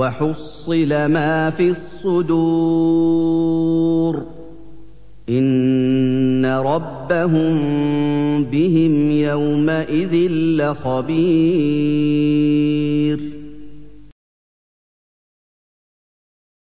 وحصل ما في الصدور. إن ربهم بهم يومئذ لخبير.